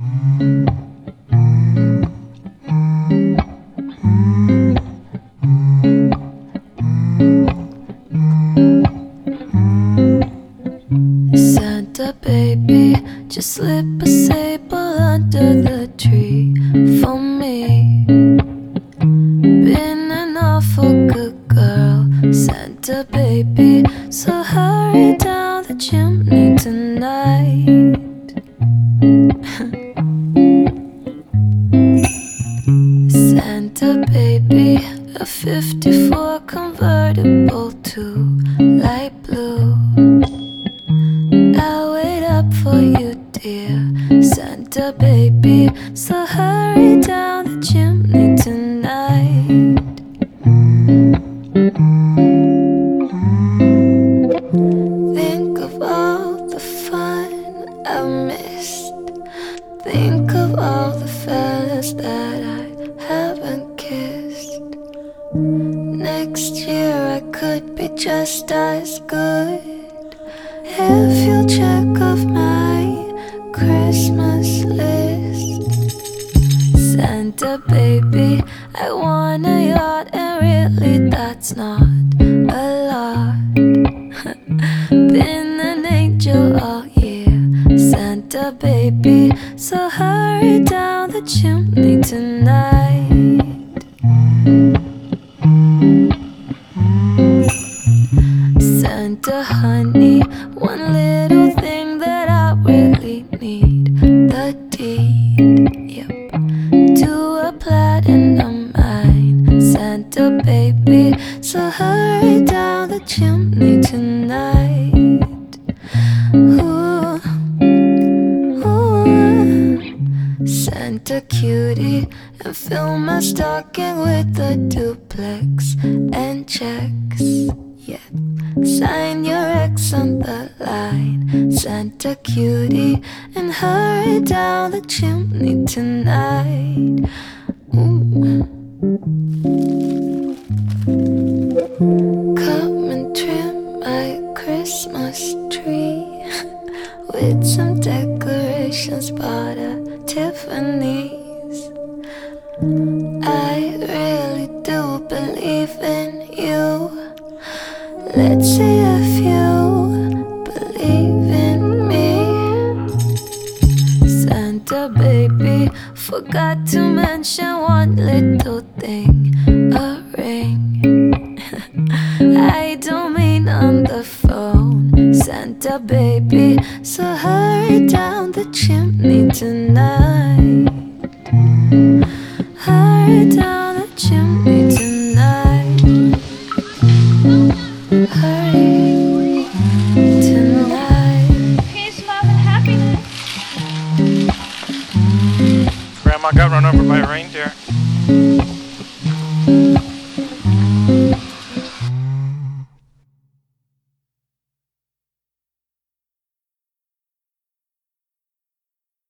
Santa baby, just slip a sable under the tree for me. Been an awful good girl, Santa baby, a 54 convertible too light blue. I'll wait up for you, dear Santa baby. So hurry down the chimney tonight. Think of all the fun I missed. Think of all the fellas that I. Next year I could be just as good if you'll check off my Christmas list. Santa baby, I want a yacht, and really that's not a lot. Been an angel all year, Santa baby, so hurry down the chimney tonight. Santa honey, one little thing that I really need the deed, yep, to a platinum mine. Santa baby, so hurry down the chimney tonight. Ooh, ooh. Santa cutie, and fill my stocking with a duplex and checks. Yeah. Sign your ex on the line, Santa cutie, and hurry down the chimney tonight. Ooh. Come and trim my Christmas tree with some decorations bought at Tiffany's. Let's see if you believe in me. Santa baby, forgot to mention one little thing a ring. I don't mean on the phone, Santa baby. So hurry down the chimney tonight. Hurry down the chimney run over by a reindeer.